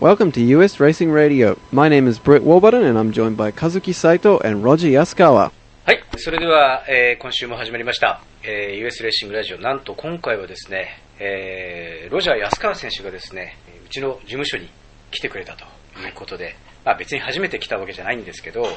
Welcome to US Racing Radio. My name is Britt Warburton and I'm joined by Kazuki Saito and Roger Yasukawa. はい、それでは、えー今週も始まりました、えー US レーシングラジオ。なんと今回はですね、えーロジャー安川選手がですね、うちの事務所に来てくれたということで、まあ別に初めて来たわけじゃないんですけど、ま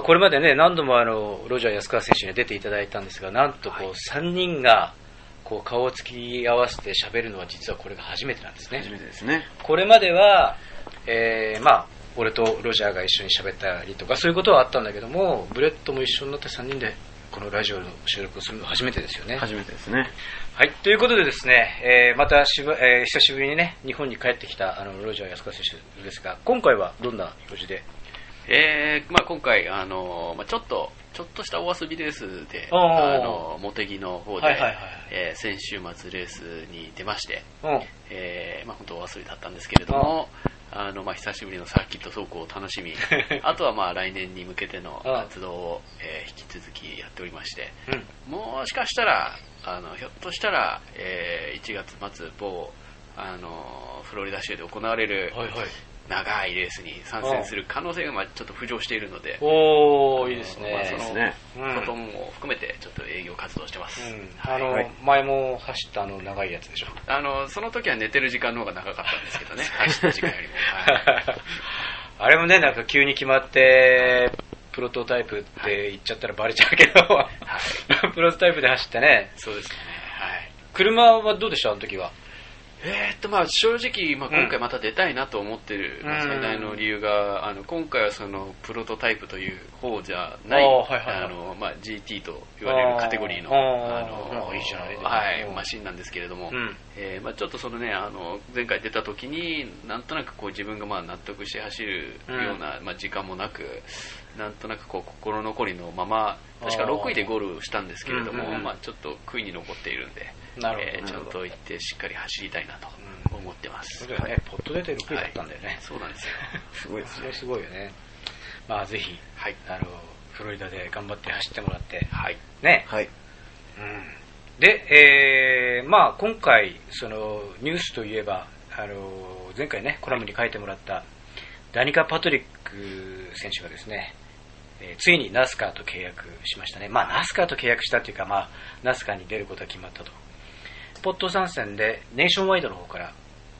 あ、これまでね、何度もあの、ロジャー安川選手に出ていただいたんですが、なんとこう、3人が、こう、顔を突き合わせて喋るのは実はこれが初めてなんですね。初めてですね。これまでは、えーまあ、俺とロジャーが一緒に喋ったりとか、そういうことはあったんだけども、ブレットも一緒になって3人で、このラジオの収録をするのは初めてですよね。初めてですね。はい、ということでですね、えーまたしば、えー久しぶりにね、日本に帰ってきたあのロジャー安川選手ですが、今回はどんな用事で？えー、まあ今回、あのまあ、ちょっと、ちょっとしたお遊びレースで、あの茂木の方で、はいはいはいえー先週末レースに出まして、うん。えーまあ本当お遊びだったんですけれども、あのまあ、久しぶりのサーキット走行を楽しみ、あとはまあ来年に向けての活動を、えー引き続きやっておりまして、うん。もしかしたら、あのひょっとしたら、えー1月末、某あのフロリダ州で行われるはいはい。長いレースに参戦する可能性がまあちょっと浮上しているので、おー、いいですね。まあそのことも含めてちょっと営業活動してます。うん、はいあの、はい前も走ったあの長いやつでしょ？あのその時は寝てる時間の方が長かったんですけどね、走った時間よりも。はいあれもね、なんか急に決まって、プロトタイプって言っちゃったらバレちゃうけど、プロトタイプで走ってね、そうですね。はい。車はどうでした？あの時は。えーっとまあ正直、まあ、今回また出たいなと思ってる、最大の理由があの今回はそのプロトタイプという方じゃないあのまあ GT と言われるカテゴリーのあのはいうん。マシンなんですけれども、うんえーまあ、ちょっとそのねあの前回出た時になんとなくこう自分がまあ納得して走るような、まあ、時間もなくなんとなくこう心残りのまま確かあー6位でゴールしたんですけれども、うんうんうんまあ、ちょっと悔いに残っているんで、なるほどえーちゃんと行ってしっかり走りたいなとうん思ってます。そうだよね、ポット出て6位だったんだよね。そうなんですよ。すごいですそれすごいよね。まあぜひ、はい。あの、フロリダで頑張って走ってもらって、はい。ね。はい。うんで、えーまあ今回、その、ニュースといえば、あの、前回ね、コラムに書いてもらった、ダニカ・パトリック選手がですね、えーついにナスカーと契約しましたね。まあ、ナスカーと契約したっていうか、まあ、ナスカーに出ることが決まったと。ポット参戦で、ネーションワイドの方から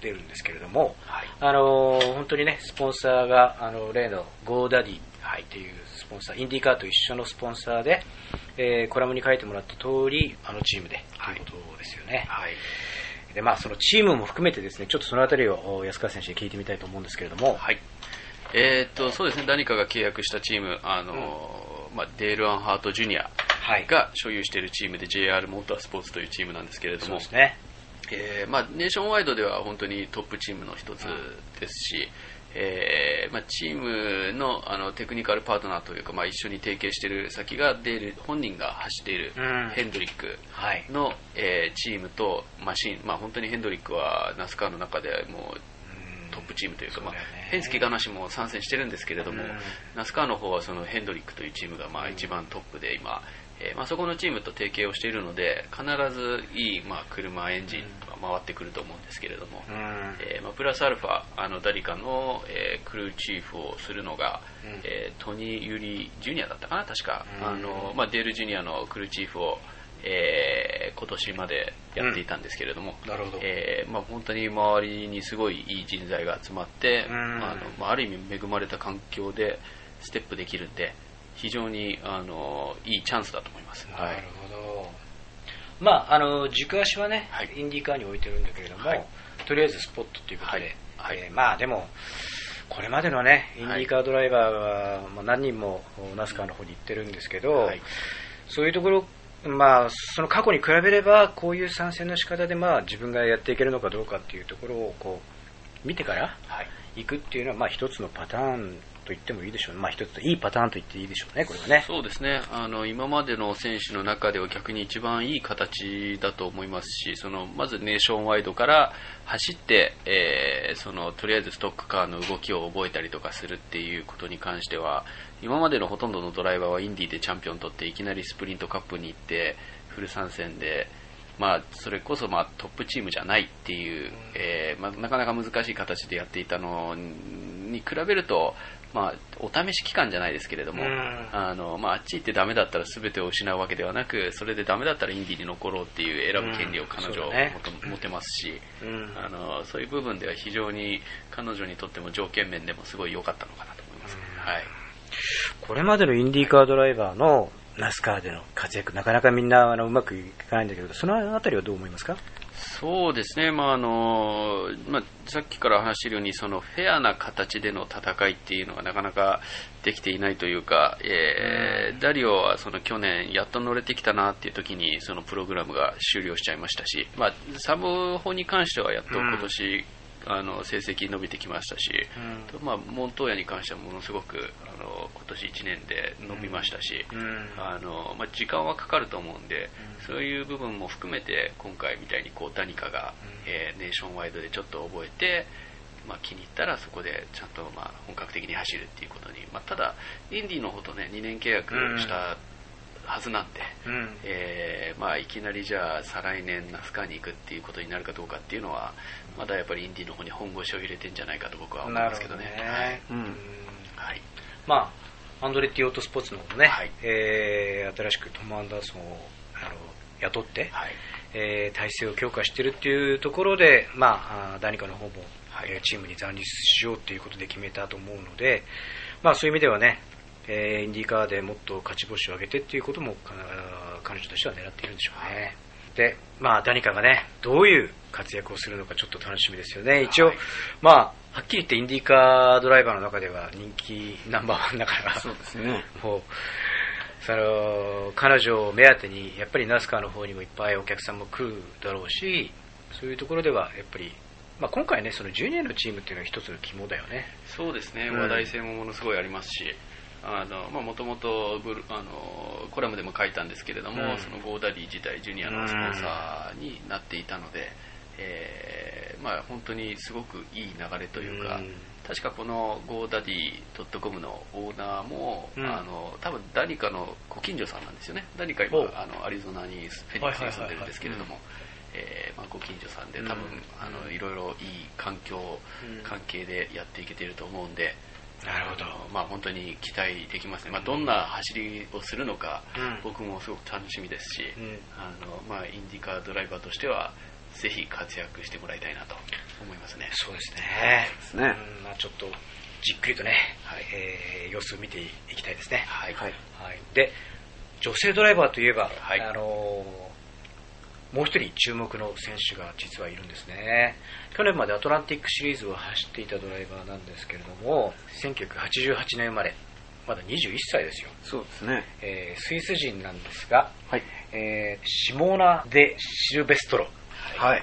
出るんですけれども、はい。あのー本当にね、スポンサーが、あの、例のゴーダディっていうスポンサー、インディーカーと一緒のスポンサーで、えーコラムに書いてもらった通り、あのチームで、はいということですよね。はい。で、まあ、そのチームも含めてですね、ちょっとそのあたりをお安川選手に聞いてみたいと思うんですけれども、はい。えーっと、そうですね、ダニカが契約したチーム、あのーまあ、デール・アンハート・ジュニアはい。が所有しているチームで JR モータースポーツというチームなんですけれどもそうで、すね。えーまあ、ネーションワイドでは本当にトップチームの一つですし、えーまあ、チームのあのテクニカルパートナーというか、まあ、一緒に提携している先がデール本人が走っているうん。ヘンドリックはい。の、えーチームとマシン、まあ、本当にヘンドリックはナスカーの中でもうトップチームというか、まあそうだよね、ペンスケガナシも参戦してるんですけれども、うん。ナスカーの方はそのヘンドリックというチームがまあ一番トップで今、えーまあ、そこのチームと提携をしているので必ずいいまあ車エンジンが回ってくると思うんですけれども、うん。えーまあ、プラスアルファあのダリカの、えークルーチーフをするのが、うん。えートニー・ユリ・ジュニアだったかな確か、うん。あのまあ、デール・ジュニアのクルーチーフを、えー今年までやっていたんですけれども。えーまあ、本当に周りにすごいいい人材が集まって、うん。あのまあ、ある意味恵まれた環境でステップできるんで非常にあのいいチャンスだと思います。なるほど。まあ、あの、軸足はね、はい。インディーカーに置いてるんだけれども、はい。とりあえずスポットということで、はい。はい。えーまあでも、これまでのね、インディーカードライバーは、まあ、何人もナスカーの方に行ってるんですけど、はい。そういうところ、まあ、その過去に比べれば、こういう参戦の仕方で、まあ、自分がやっていけるのかどうかっていうところを、こう、見てからはい。行くっていうのは、まあ、一つのパターンと言ってもいいでしょうね。まあ、一つ、いいパターンと言っていいでしょうね、これはね。そうですねあの今までの選手の中では逆に一番いい形だと思いますしそのまずネーションワイドから走って、えーそのとりあえずストックカーの動きを覚えたりとかするっていうことに関しては今までのほとんどのドライバーはインディーでチャンピオン取っていきなりスプリントカップに行ってフル参戦でまあ、それこそまあトップチームじゃないっていう、えーまあ、なかなか難しい形でやっていたのに比べると、まあ、お試し期間じゃないですけれども、うん。あのまあ、あっち行ってダメだったら全てを失うわけではなくそれでダメだったらインディに残ろうっていう選ぶ権利を彼女は持てますし、うん。あのそういう部分では非常に彼女にとっても条件面でもすごい良かったのかなと思いますね。はいこれまでのインディーカードライバーのナスカーでの活躍、なかなかみんなあのうまくいかないんだけど、そのあたりはどう思いますか？そうですね、まああのまあ、さっきから話しているようにそのフェアな形での戦いっていうのがなかなかできていないというか、えーダリオはその去年やっと乗れてきたなっていう時にそのプログラムが終了しちゃいましたし、まあ、サブ法に関してはやっと今年、あの成績伸びてきましたし、まあ、モントーヤに関してはものすごくあの今年1年で伸びましたし、あのまあ、時間はかかると思うんで、そういう部分も含めて今回みたいにこう何かが、えーネーションワイドでちょっと覚えて、まあ、気に入ったらそこでちゃんとまあ本格的に走るっていうことに、まあ、ただインディの方とね2年契約したはずなんで、うん。えーまあ、いきなりじゃあ再来年ナスカーに行くっていうことになるかどうかっていうのはまだやっぱりインディの方に本腰を入れてんじゃないかと僕は思いますけどね。どね。うんうん。はい。まあ、アンドレッティオートスポーツの方もね、はい。えー新しくトム・アンダーソンをあの雇って、はい。えー体制を強化しているっていうところで、まあ、ダニカの方も、はい。えーチームに残留しようということで決めたと思うので、まあ、そういう意味ではね、えーインディーカーでもっと勝ち星を上げてっていうこともか彼女としては狙っているんでしょうね。で、まあ、ダニカがね、どういう活躍をするのかちょっと楽しみですよね。一応、はいまあ、はっきり言ってインディーカードライバーの中では人気ナンバーワンだから、そうですね。もう、その、彼女を目当てに、やっぱりナスカーの方にもいっぱいお客さんも来るだろうし、そういうところでは、やっぱり、まあ、今回ね、そのジュニアのチームっていうのは一つの肝だよね。そうですね、うん話題性もものすごいありますし、もともとブルあのコラムでも書いたんですけれども、うん。そのゴーダディ自体ジュニアのスポンサーになっていたので、えーまあ本当にすごくいい流れというか、うん。確かこの GoDaddy.com のオーナーも、うん。あの多分何かのご近所さんなんですよね。何かお今あのアリゾナにフェニックスに住んでるんですけれども、えーまあ、ご近所さんで多分、うん。あのいろいろいい環境、うん。関係でやっていけていると思うんで、なるほど。まあ、本当に期待できますね、まあ、どんな走りをするのか、うん。僕もすごく楽しみですし、うん。あのまあ、インディカードライバーとしてはぜひ活躍してもらいたいなと思いますね。そうですね。ですね。うん。まあ、ちょっと、じっくりとね、はい。えー様子を見ていきたいですね。はい、はい。はい、で女性ドライバーといえば、はい。あのーもう一人注目の選手が実はいるんですね。去年までアトランティックシリーズを走っていたドライバーなんですけれども1988年生まれまだ21歳ですよ、そうですね。えースイス人なんですが、はい。えーシモーナ・デ・シルベストロ、はい。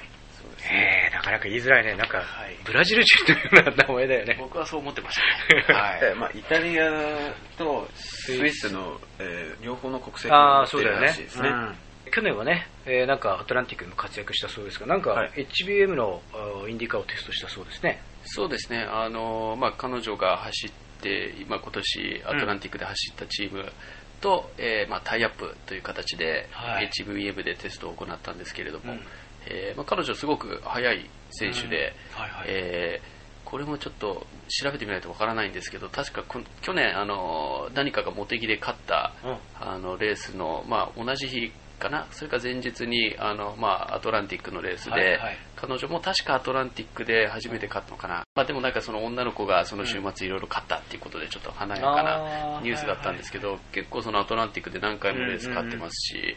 えーなかなか言いづらいね。なんか、はい。ブラジル人というような名前だよね。僕はそう思ってましたね。はい。えーまあ、イタリアとスイスの、えー両方の国籍あを持ってるらしいですね。うん去年はね、えーなんかアトランティックでも活躍したそうですがなんかはい。HBM のインディカーをテストしたそうですね。そうですね、あのまあ、彼女が走って、今今年アトランティックで走ったチームと、えーまあ、タイアップという形で、はい。HVM でテストを行ったんですけれども、うん。えーまあ、彼女すごく速い選手で、うん。はいはい。えーこれもちょっと調べてみないとわからないんですけど確か去年あの何かがモテギで勝った、うん。あのレースの、まあ、同じ日かな。それか前日にあの、まあ、アトランティックのレースで、はいはい。彼女も確かアトランティックで初めて勝ったのかな、まあ、でもなんかその女の子がその週末いろいろ勝ったっていうことでちょっと華やかあなーニュースだったんですけど、結構そのアトランティックで何回もレース勝ってますし、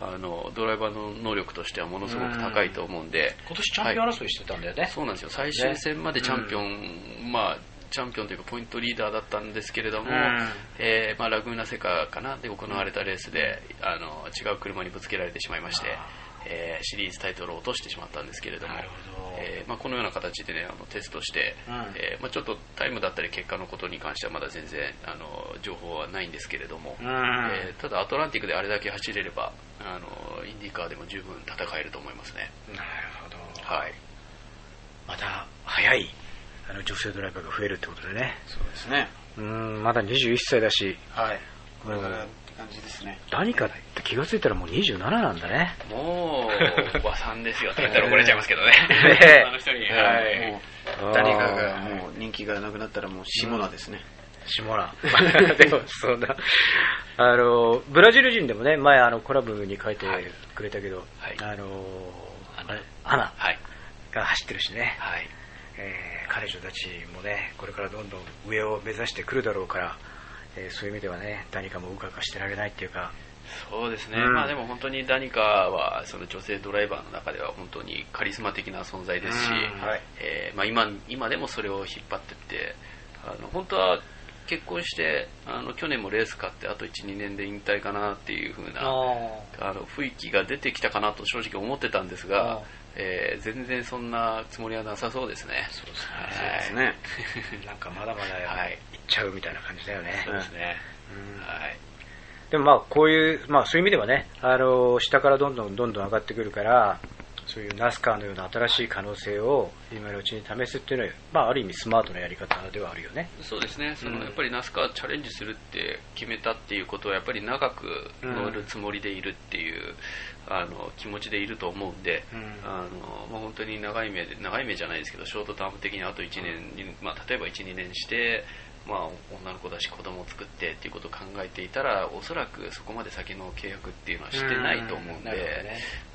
あのドライバーの能力としてはものすごく高いと思うんで、今年チャンピオン争いしてたんだよね、そうなんですよ最終戦までチャンピオン、まあチャンピオンというかポイントリーダーだったんですけれども、うん。えーまあ、ラグーナセカかなで行われたレースであの違う車にぶつけられてしまいまして、えーシリーズタイトルを落としてしまったんですけれどもえーまあ、このような形で、ね、あのテストして、うん。えーまあ、ちょっとタイムだったり結果のことに関してはまだ全然あの情報はないんですけれども、うん。えーただアトランティックであれだけ走れればあのインディカーでも十分戦えると思いますね。なるほど。はい。また早いあの女性ドライバーが増えるってことでねそうですね。うんまだ21歳だしはい。これからって感じですね。ダニカって気がついたらもう27なんだね。もう、おばさんですよって言ったら怒られちゃいますけどね。ねあの人に。もはい。う、誰かがもう人気がなくなったらもう下名ですね。下ラ でも、そんな、あの、ブラジル人でもね、前、あの、コラムに書いてくれたけど、はいあの、アナアナはい。が走ってるしね、はい。えー彼女たちもね、これからどんどん上を目指してくるだろうから、えーそういう意味ではね、何かもうかうかしてられないっていうか、そうですね、うん。まあでも本当にダニカはその女性ドライバーの中では本当にカリスマ的な存在ですし、うん。はい。えーまあ、今今でもそれを引っ張ってってあの本当は結婚してあの去年もレース勝ってあと12年で引退かなっていう風なあの雰囲気が出てきたかなと正直思ってたんですあがあ、えー全然そんなつもりはなさそうですね。そうですはい。なんかまだまだはい行っちゃうみたいな感じだよね。そうですね。うんはい。でもまあこういう、まあそういう意味ではね、あの、下からどんどんどんどん上がってくるから、そういうナスカーのような新しい可能性を今のうちに試すっていうのは、まあある意味スマートなやり方ではあるよね。そうですね。その、うんやっぱりナスカチャレンジするって決めたっていうことはやっぱり長く乗るつもりでいるっていう、あの気持ちでいると思うんで、うん。あのまあ、本当に長い目で長い目じゃないですけどショートターム的にあと1年に、まあ、例えば12年して、まあ、女の子だし子供を作ってっていうことを考えていたらおそらくそこまで先の契約っていうのはしてないと思うんで、なるほどね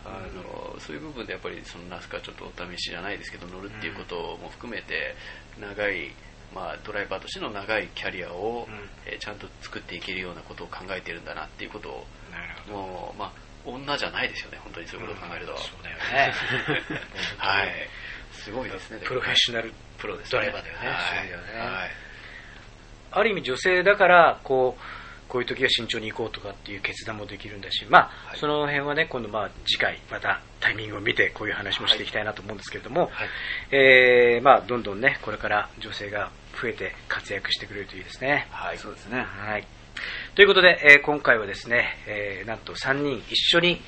そういう部分でやっぱりそのナスカちょっとお試しじゃないですけど乗るっていうことも含めて長い、まあ、ドライバーとしての長いキャリアを、うん。えーちゃんと作っていけるようなことを考えてるんだなっていうことを。もう、まあ、女じゃないですよね本当にそういうことを考えると、そうだよね。はい。すごいですねプロフェッショナルプロですドライバーだよね。はい。そういう意味ではね。はい。ある意味女性だから、こう、こういう時は慎重に行こうとかっていう決断もできるんだし、まあ、はいその辺はね、今度まあ次回、またタイミングを見てこういう話もしていきたいなと思うんですけれども、はいえーまあ、どんどんね、これから女性が増えて活躍してくれるといいですね。はいそうですね。はい。ということで、えー今回はですね、えーなんと3人一緒に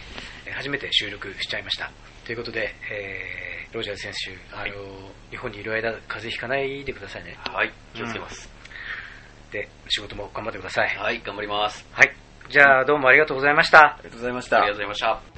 えー初めて収録しちゃいました。ということで、えーロジャー選手、あの日本にいる間、風邪ひかないでくださいね。はい気をつけます、で、仕事も頑張ってください。はい頑張りますはい。じゃあ、どうもありがとうございました。ありがとうございましたありがとうご。ざいました